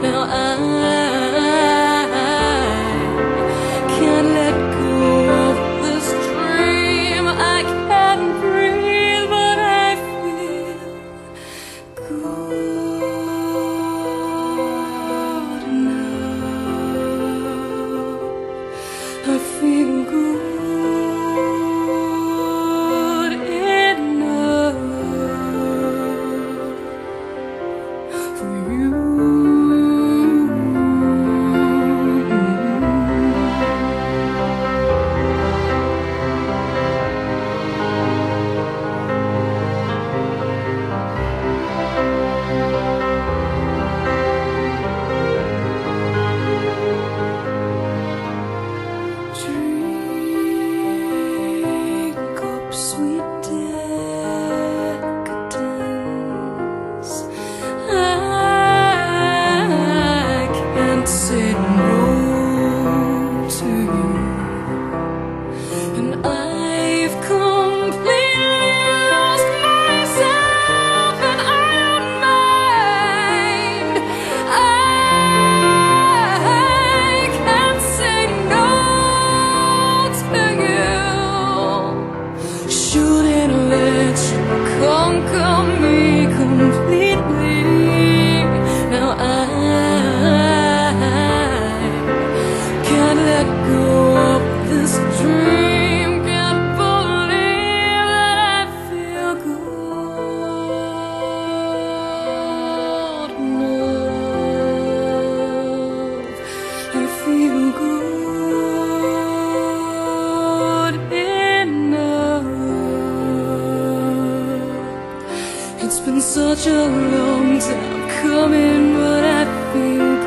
smell I sweet. conquer me completely. Now I can't let go of this dream. It's been such a long time coming, but I feel